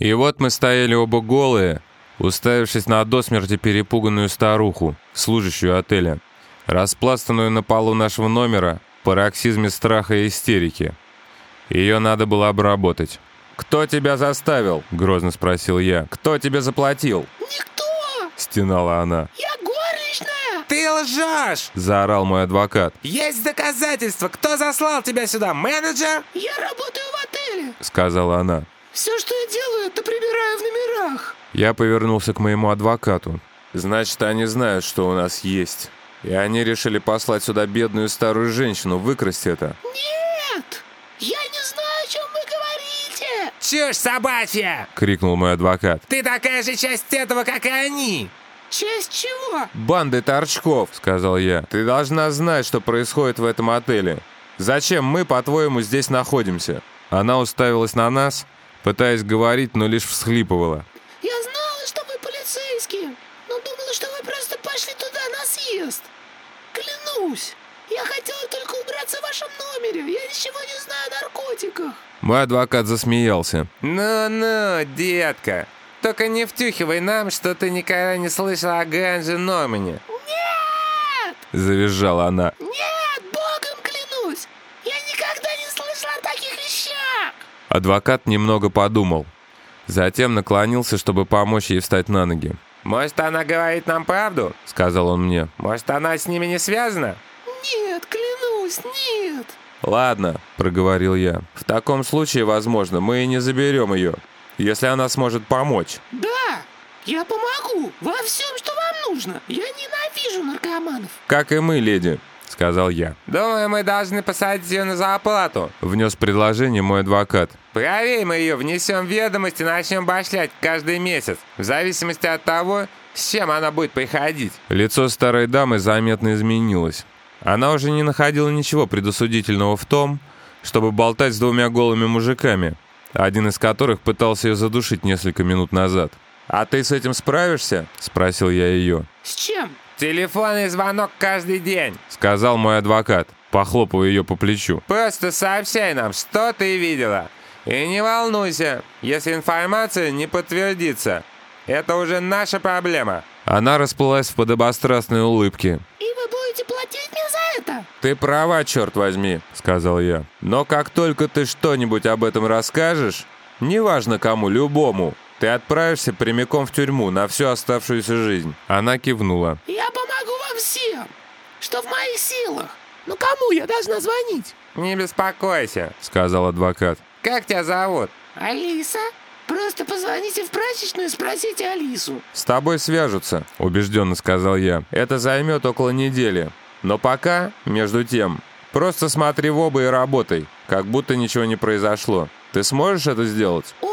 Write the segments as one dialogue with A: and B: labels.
A: И вот мы стояли оба голые, уставившись на до смерти перепуганную старуху, служащую отеля, распластанную на полу нашего номера в пароксизме страха и истерики. Ее надо было обработать. «Кто тебя заставил?» — грозно спросил я. «Кто тебе заплатил?»
B: Никто!
A: — стенала она.
B: Я горничная!
C: Ты лжешь!
A: — заорал мой адвокат.
C: Есть доказательства! Кто заслал тебя сюда? Менеджер?
B: Я работаю в отеле.
A: — сказала она.
B: Все, что я делаю, это прибираю в номерах.
A: Я повернулся к моему адвокату. «Значит, они знают, что у нас есть. И они решили послать сюда бедную старую женщину, выкрасть это.
B: Нет! Я не знаю, о чем вы говорите!
C: Чушь собачья!
A: Крикнул мой адвокат.
C: Ты такая же часть этого, как и они!
B: Часть чего?
A: «Банды торчков», — сказал я. «Ты должна знать, что происходит в этом отеле. Зачем мы, по-твоему, здесь находимся?» Она уставилась на нас, пытаясь говорить, но лишь всхлипывала.
B: Я знала, что вы полицейские, но думала, что вы просто пошли туда на съезд. Клянусь, я хотела только убраться в вашем номере. Я ничего не знаю о наркотиках.
A: Мой адвокат засмеялся.
C: Ну-ну, детка, только не втюхивай нам, что ты никогда не слышала о Ганже Номине.
B: Нет!
A: Завизжала она.
B: Нет,
A: Адвокат немного подумал. Затем наклонился, чтобы помочь ей встать на ноги.
C: Может, она говорит нам правду?
A: Сказал он мне.
C: Может, она с ними не связана?
B: Нет, клянусь, нет!
A: «Ладно», — проговорил я. «В таком случае, возможно, мы и не заберем ее, если она сможет помочь».
B: Да, я помогу во всем, что вам нужно. Я ненавижу наркоманов.
A: «Как и мы, леди», — сказал я.
C: Думаю, мы должны посадить ее на зарплату.
A: Внес предложение мой адвокат.
C: Проверим ее, внесем ведомости и начнем башлять каждый месяц, в зависимости от того, с чем она будет приходить.
A: Лицо старой дамы заметно изменилось. Она уже не находила ничего предосудительного в том, чтобы болтать с двумя голыми мужиками, один из которых пытался ее задушить несколько минут назад. «А ты с этим справишься?» — спросил я ее.
B: С чем?
C: Телефонный звонок каждый день.
A: Сказал мой адвокат, похлопывая ее по плечу.
C: Просто сообщай нам, что ты видела. И не волнуйся, если информация не подтвердится. Это уже наша проблема.
A: Она расплылась в подобострастной улыбке.
B: И вы будете платить мне за это?
A: «Ты права, черт возьми», — сказал я. «Но как только ты что-нибудь об этом расскажешь, неважно кому, любому, ты отправишься прямиком в тюрьму на всю оставшуюся жизнь». Она кивнула.
B: Я помогу вам всем, что в моих силах. Ну кому я должна звонить?
C: Не беспокойся.
A: — сказал адвокат.
C: Как тебя зовут?
B: Алиса? Просто позвоните в прачечную и спросите Алису.
A: «С тобой свяжутся», — убежденно сказал я. «Это займет около недели. Но пока, между тем, просто смотри в оба и работай, как будто ничего не произошло. Ты сможешь это сделать?»
B: О,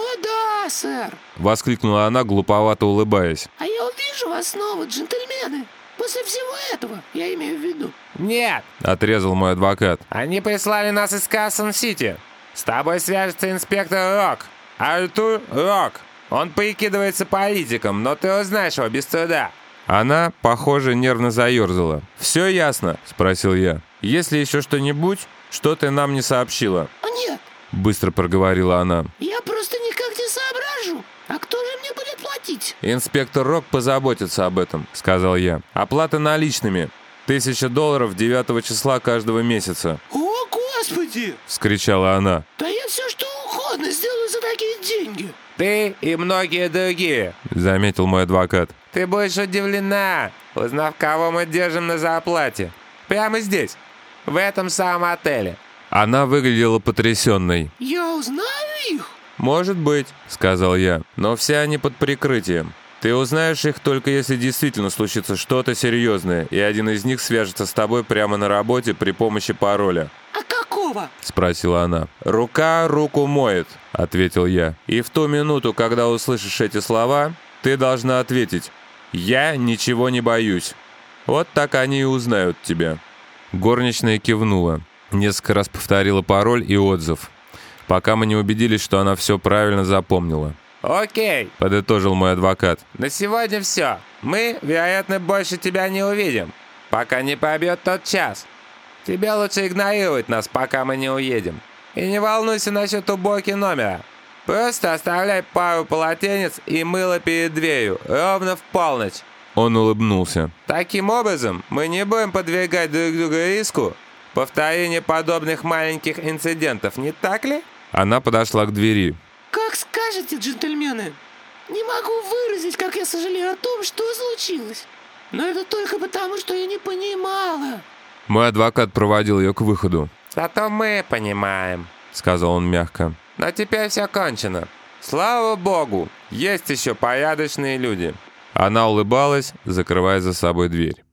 B: сэр.
A: Воскликнула она, глуповато улыбаясь.
B: А я увижу вас снова, джентльмены. После всего этого, я имею в виду.
C: Нет,
A: Отрезал мой адвокат.
C: они прислали нас из Кассон-Сити. С тобой свяжется инспектор Рок. Артур Рок. Он прикидывается политиком, но ты узнаешь его без труда.
A: Она, похоже, нервно заерзала. «Все ясно?» — спросил я. «Есть ли еще что-нибудь, что ты нам не сообщила?»
B: Нет,
A: Быстро проговорила она.
B: я просто никак не соображу. А кто же мне будет платить?
A: «Инспектор Рок позаботится об этом», — сказал я. «Оплата наличными. Тысяча долларов 9 числа каждого месяца»,
B: О, господи!
A: — вскричала она.
B: Да я все что угодно сделаю за такие деньги.
C: Ты и многие другие.
A: Заметил мой адвокат.
C: Ты будешь удивлена, узнав, кого мы держим на зарплате. Прямо здесь, в этом самом отеле.
A: Она выглядела потрясенной.
B: Я узнаю их.
A: «Может быть», — сказал я, — «но все они под прикрытием. Ты узнаешь их только если действительно случится что-то серьезное, и один из них свяжется с тобой прямо на работе при помощи пароля».
B: А какого?
A: — спросила она. «Рука руку моет», — ответил я. «И в ту минуту, когда услышишь эти слова, ты должна ответить «Я ничего не боюсь». Вот так они и узнают тебя». Горничная кивнула. Несколько раз повторила пароль и отзыв, пока мы не убедились, что она все правильно запомнила.
C: Окей,
A: Подытожил мой адвокат.
C: на сегодня все. Мы, вероятно, больше тебя не увидим, пока не пробьет тот час. Тебе лучше игнорировать нас, пока мы не уедем. И не волнуйся насчет уборки номера.
A: Просто оставляй пару полотенец и мыло перед дверью, ровно в полночь.
D: Он улыбнулся.
A: Таким образом, мы не будем подвергать друг друга риску повторения подобных маленьких инцидентов, не так ли?
D: Она подошла к двери.
B: Как скажете, джентльмены. Не могу выразить, как я сожалею о том, что случилось. Но это только потому, что я не понимала.
D: Мой адвокат проводил ее к выходу.
A: Зато мы понимаем,
D: сказал он мягко.
A: Но теперь все кончено. Слава богу, есть еще порядочные люди.
D: Она улыбалась, закрывая за собой дверь.